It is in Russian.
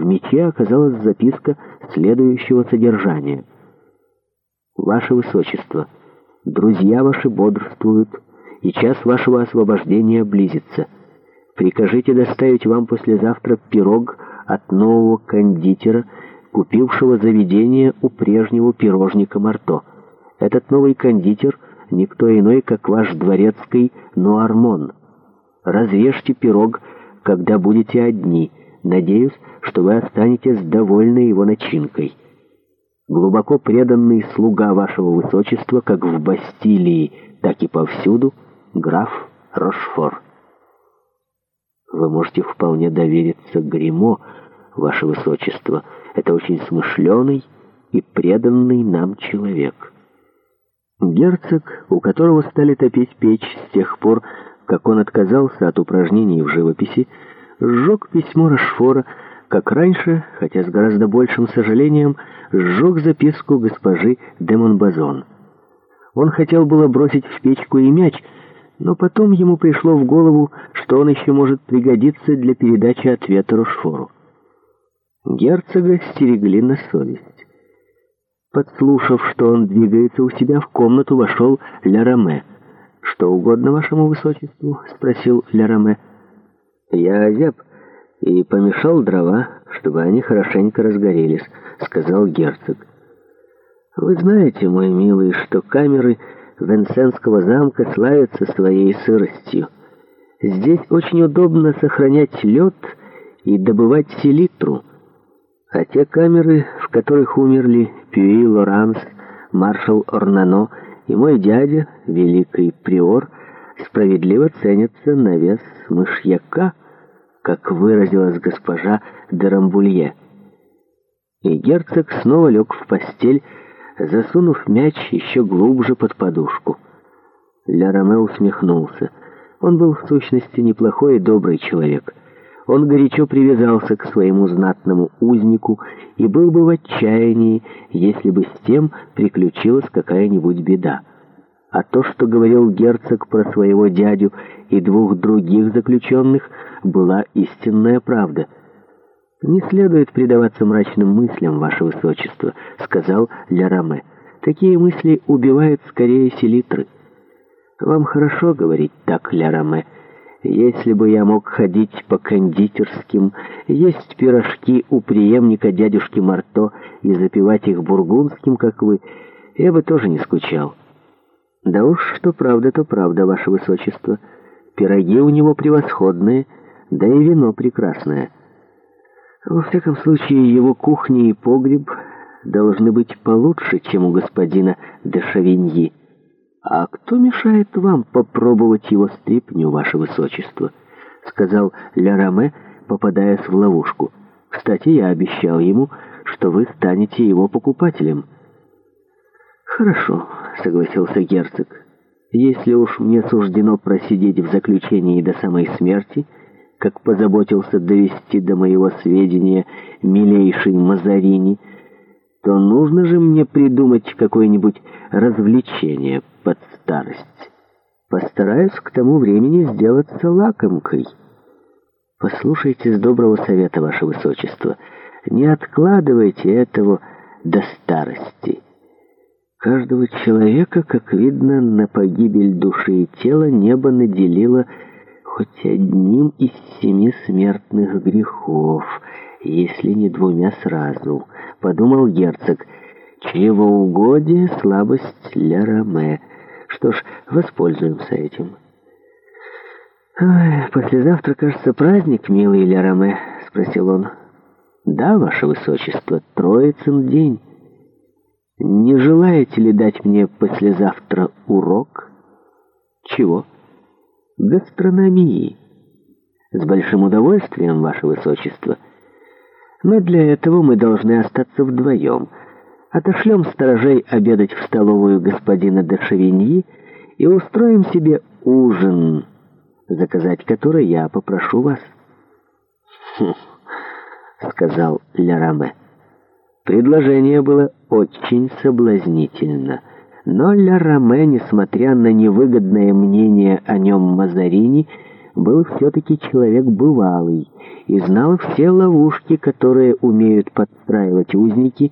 В мече оказалась записка следующего содержания. «Ваше Высочество, друзья ваши бодрствуют, и час вашего освобождения близится. Прикажите доставить вам послезавтра пирог от нового кондитера, купившего заведение у прежнего пирожника Марто. Этот новый кондитер — никто иной, как ваш дворецкий Нуармон. Развешьте пирог, когда будете одни — Надеюсь, что вы останетесь довольны его начинкой. Глубоко преданный слуга вашего высочества, как в Бастилии, так и повсюду, граф Рошфор. Вы можете вполне довериться Гримо, ваше высочество. Это очень смышленый и преданный нам человек. Герцог, у которого стали топить печь с тех пор, как он отказался от упражнений в живописи, сжег письмо Рашфора, как раньше, хотя с гораздо большим сожалением, сжег записку госпожи Демонбазон. Он хотел было бросить в печку и мяч, но потом ему пришло в голову, что он еще может пригодиться для передачи ответа Рашфору. Герцога стерегли на совесть. Подслушав, что он двигается у себя, в комнату вошел Ля Роме. «Что угодно вашему высочеству?» — спросил Ля Роме. Я озяб и помешал дрова, чтобы они хорошенько разгорелись, сказал герцог. Вы знаете, мой милый, что камеры Венсенского замка славятся своей сыростью. Здесь очень удобно сохранять лед и добывать селитру. А те камеры, в которых умерли Пюи Лоранс, маршал Орнано и мой дядя, великий приор, справедливо ценится на вес мышьяка, как выразилась госпожа Дерамбулье. И герцог снова лег в постель, засунув мяч еще глубже под подушку. Ля Роме усмехнулся. Он был в сущности неплохой и добрый человек. Он горячо привязался к своему знатному узнику и был бы в отчаянии, если бы с тем приключилась какая-нибудь беда. А то, что говорил герцог про своего дядю и двух других заключенных, была истинная правда. «Не следует предаваться мрачным мыслям, ваше высочество», — сказал Ля-Раме. «Такие мысли убивают скорее селитры». «Вам хорошо говорить так, Ля-Раме. Если бы я мог ходить по кондитерским, есть пирожки у преемника дядюшки Марто и запивать их бургундским, как вы, я бы тоже не скучал». Да уж, что правда, то правда, ваше высочество. Пироги у него превосходные, да и вино прекрасное. Во всяком случае, его кухня и погреб должны быть получше, чем у господина де Шавиньи. А кто мешает вам попробовать его стряпню, ваше высочество? Сказал Ля попадаясь в ловушку. Кстати, я обещал ему, что вы станете его покупателем. Хорошо. — согласился герцог. «Если уж мне суждено просидеть в заключении до самой смерти, как позаботился довести до моего сведения милейший Мазарини, то нужно же мне придумать какое-нибудь развлечение под старость. Постараюсь к тому времени сделаться лакомкой». «Послушайте с доброго совета, ваше высочество. Не откладывайте этого до старости». Каждого человека, как видно, на погибель души и тела небо наделило хоть одним из семи смертных грехов, если не двумя сразу, — подумал герцог. Чревоугодие — слабость для Роме. Что ж, воспользуемся этим. «Ой, послезавтра, кажется, праздник, милый Ля Роме», — спросил он. «Да, ваше высочество, троицын день». Не желаете ли дать мне послезавтра урок? Чего? Гастрономии. С большим удовольствием, Ваше Высочество. Но для этого мы должны остаться вдвоем. Отошлем сторожей обедать в столовую господина де и устроим себе ужин, заказать который я попрошу вас. Хм, сказал Ля Раме. Предложение было очень соблазнительно, но Ля Роме, несмотря на невыгодное мнение о нем Мазарини, был все-таки человек бывалый и знал все ловушки, которые умеют подстраивать узники,